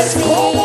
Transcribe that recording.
ice cold.